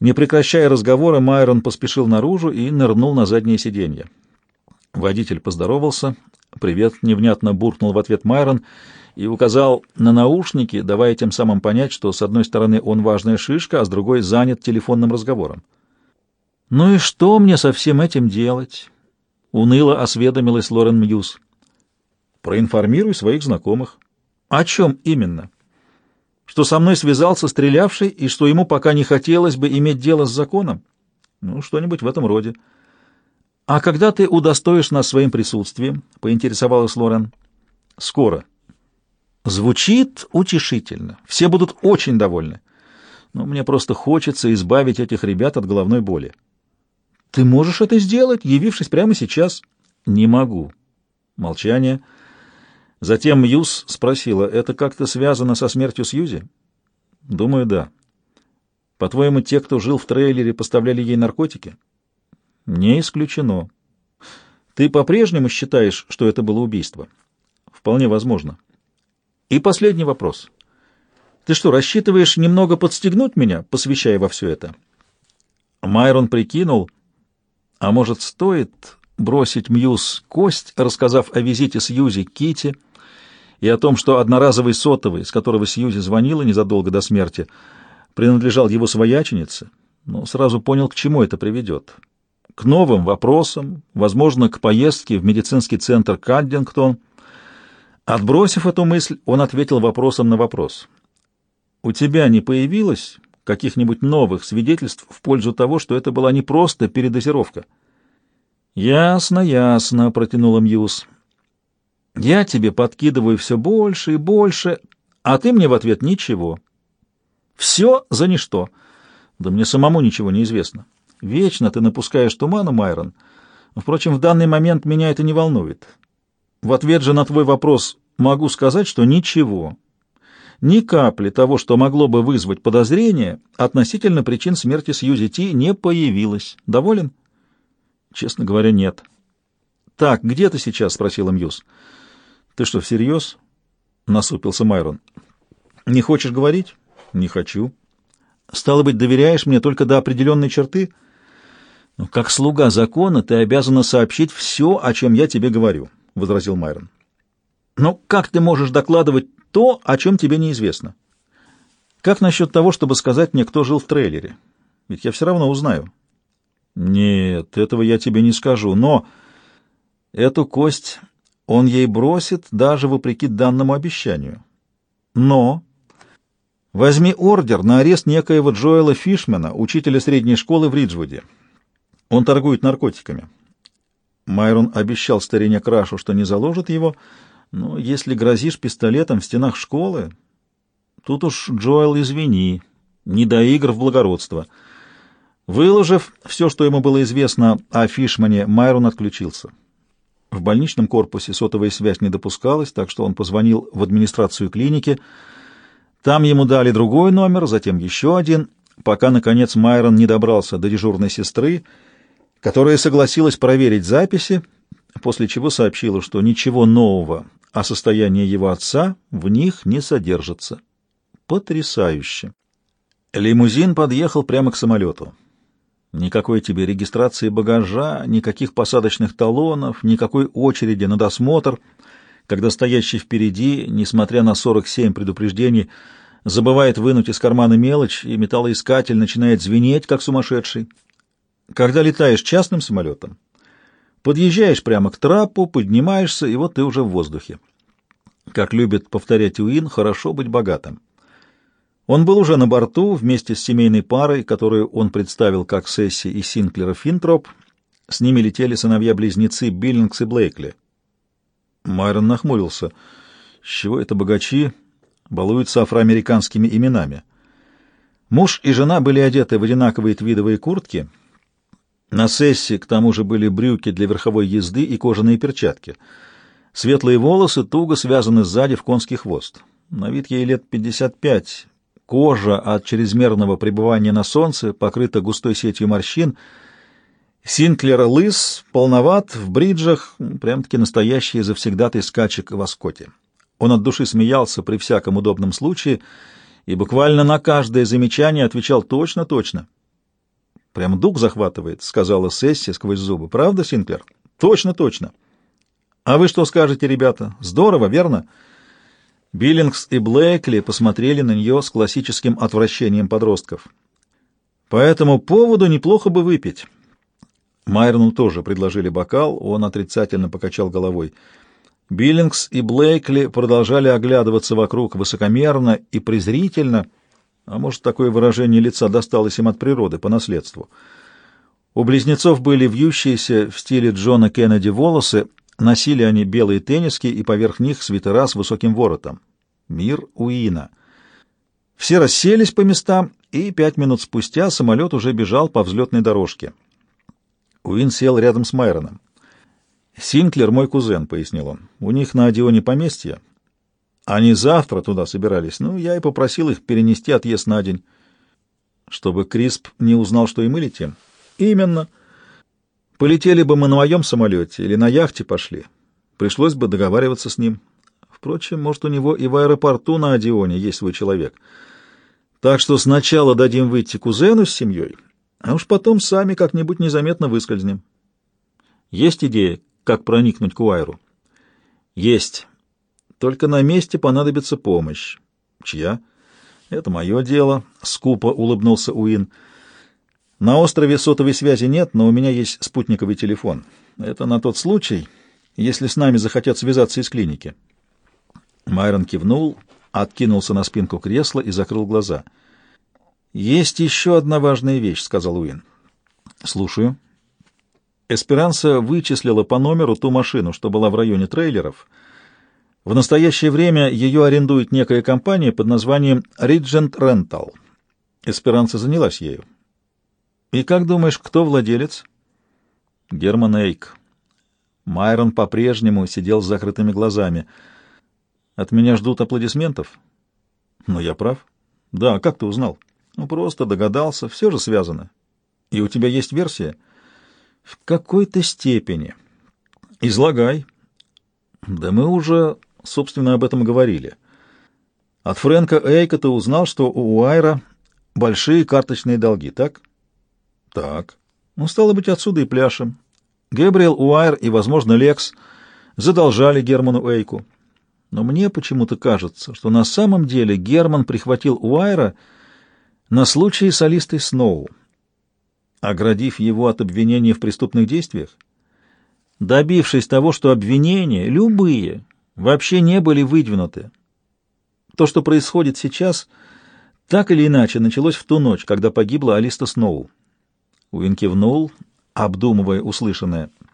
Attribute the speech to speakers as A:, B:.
A: Не прекращая разговора, Майрон поспешил наружу и нырнул на заднее сиденье. Водитель поздоровался. «Привет», — невнятно буркнул в ответ Майрон и указал на наушники, давая тем самым понять, что с одной стороны он важная шишка, а с другой занят телефонным разговором. «Ну и что мне со всем этим делать?» — уныло осведомилась Лорен Мьюз. «Проинформируй своих знакомых». «О чем именно?» «Что со мной связался стрелявший и что ему пока не хотелось бы иметь дело с законом?» «Ну, что-нибудь в этом роде». «А когда ты удостоишь нас своим присутствием?» — поинтересовалась Лорен. «Скоро». Звучит утешительно. Все будут очень довольны. Но мне просто хочется избавить этих ребят от головной боли. Ты можешь это сделать, явившись прямо сейчас? Не могу. Молчание. Затем Мьюз спросила, это как-то связано со смертью Сьюзи? Думаю, да. По-твоему, те, кто жил в трейлере, поставляли ей наркотики? Не исключено. Ты по-прежнему считаешь, что это было убийство? Вполне возможно. И последний вопрос. Ты что, рассчитываешь немного подстегнуть меня, посвящая во все это? Майрон прикинул, а может, стоит бросить Мьюз кость, рассказав о визите Сьюзи Китти и о том, что одноразовый сотовый, с которого Сьюзи звонила незадолго до смерти, принадлежал его свояченице, но сразу понял, к чему это приведет. К новым вопросам, возможно, к поездке в медицинский центр Каддингтон — Отбросив эту мысль, он ответил вопросом на вопрос. «У тебя не появилось каких-нибудь новых свидетельств в пользу того, что это была не просто передозировка?» «Ясно, ясно», — протянула Мьюз. «Я тебе подкидываю все больше и больше, а ты мне в ответ ничего. Все за ничто. Да мне самому ничего не известно. Вечно ты напускаешь туману, Майрон. Впрочем, в данный момент меня это не волнует. В ответ же на твой вопрос могу сказать, что ничего, ни капли того, что могло бы вызвать подозрение относительно причин смерти Сьюзи Ти, не появилось. Доволен? Честно говоря, нет. Так, где ты сейчас? спросила Мьюз. Ты что, всерьез? насупился Майрон. Не хочешь говорить? Не хочу. Стало быть, доверяешь мне только до определенной черты? Ну, как слуга закона ты обязана сообщить все, о чем я тебе говорю. — возразил Майрон. «Но как ты можешь докладывать то, о чем тебе неизвестно? Как насчет того, чтобы сказать мне, кто жил в трейлере? Ведь я все равно узнаю». «Нет, этого я тебе не скажу, но эту кость он ей бросит даже вопреки данному обещанию. Но возьми ордер на арест некоего Джоэла Фишмена, учителя средней школы в Риджвуде. Он торгует наркотиками. Майрон обещал старине Крашу, что не заложит его, но если грозишь пистолетом в стенах школы, тут уж, Джоэл, извини, не до игр в благородство. Выложив все, что ему было известно о Фишмане, Майрон отключился. В больничном корпусе сотовая связь не допускалась, так что он позвонил в администрацию клиники. Там ему дали другой номер, затем еще один, пока, наконец, Майрон не добрался до дежурной сестры, которая согласилась проверить записи, после чего сообщила, что ничего нового о состоянии его отца в них не содержится. Потрясающе! Лимузин подъехал прямо к самолету. Никакой тебе регистрации багажа, никаких посадочных талонов, никакой очереди на досмотр, когда стоящий впереди, несмотря на 47 предупреждений, забывает вынуть из кармана мелочь, и металлоискатель начинает звенеть, как сумасшедший. Когда летаешь частным самолетом, подъезжаешь прямо к трапу, поднимаешься, и вот ты уже в воздухе. Как любит повторять Уин, хорошо быть богатым. Он был уже на борту вместе с семейной парой, которую он представил как Сесси и Синклера Финтроп. С ними летели сыновья-близнецы Биллингс и Блейкли. Майрон нахмурился. С чего это богачи балуются афроамериканскими именами? Муж и жена были одеты в одинаковые твидовые куртки — на Сессе, к тому же, были брюки для верховой езды и кожаные перчатки. Светлые волосы туго связаны сзади в конский хвост. На вид ей лет 55. Кожа от чрезмерного пребывания на солнце покрыта густой сетью морщин. Синклер лыс, полноват, в бриджах, прям-таки настоящий завсегдатый скачек в оскоте. Он от души смеялся при всяком удобном случае и буквально на каждое замечание отвечал точно-точно. Прям дух захватывает, — сказала Сесси сквозь зубы. Правда, Синклер? Точно, точно. А вы что скажете, ребята? Здорово, верно? Биллингс и Блэкли посмотрели на нее с классическим отвращением подростков. По этому поводу неплохо бы выпить. Майрону тоже предложили бокал, он отрицательно покачал головой. Биллингс и Блейкли продолжали оглядываться вокруг высокомерно и презрительно, а может, такое выражение лица досталось им от природы по наследству. У близнецов были вьющиеся в стиле Джона Кеннеди волосы, носили они белые тенниски и поверх них свитера с высоким воротом. Мир Уина. Все расселись по местам, и пять минут спустя самолет уже бежал по взлетной дорожке. Уин сел рядом с Майроном. «Синклер мой кузен», — пояснил он. «У них на Одионе поместье. Они завтра туда собирались. Ну, я и попросил их перенести отъезд на день, чтобы Крисп не узнал, что и мы летим». «Именно. Полетели бы мы на моем самолете или на яхте пошли. Пришлось бы договариваться с ним. Впрочем, может, у него и в аэропорту на Одионе есть свой человек. Так что сначала дадим выйти кузену с семьей, а уж потом сами как-нибудь незаметно выскользнем. Есть идея, как проникнуть к Уайру? Есть. Только на месте понадобится помощь. Чья? Это мое дело, — скупо улыбнулся Уин. На острове сотовой связи нет, но у меня есть спутниковый телефон. Это на тот случай, если с нами захотят связаться из клиники. Майрон кивнул, откинулся на спинку кресла и закрыл глаза — «Есть еще одна важная вещь», — сказал Уин. «Слушаю». Эсперанса вычислила по номеру ту машину, что была в районе трейлеров. В настоящее время ее арендует некая компания под названием Regent Rental. Эсперанса занялась ею. «И как думаешь, кто владелец?» «Герман Эйк». Майрон по-прежнему сидел с закрытыми глазами. «От меня ждут аплодисментов?» «Но я прав». «Да, как ты узнал?» Ну, просто догадался, все же связано. И у тебя есть версия? В какой-то степени. Излагай. Да мы уже, собственно, об этом говорили. От Фрэнка Эйка ты узнал, что у Уайра большие карточные долги, так? Так. Ну, стало быть, отсюда и пляшем. Гэбриэл Уайр и, возможно, Лекс задолжали Герману Эйку. Но мне почему-то кажется, что на самом деле Герман прихватил Уайра на случай солисты Сноу, оградив его от обвинения в преступных действиях, добившись того, что обвинения, любые, вообще не были выдвинуты. То, что происходит сейчас, так или иначе началось в ту ночь, когда погибла Алиста Сноу. Уин кивнул, обдумывая услышанное —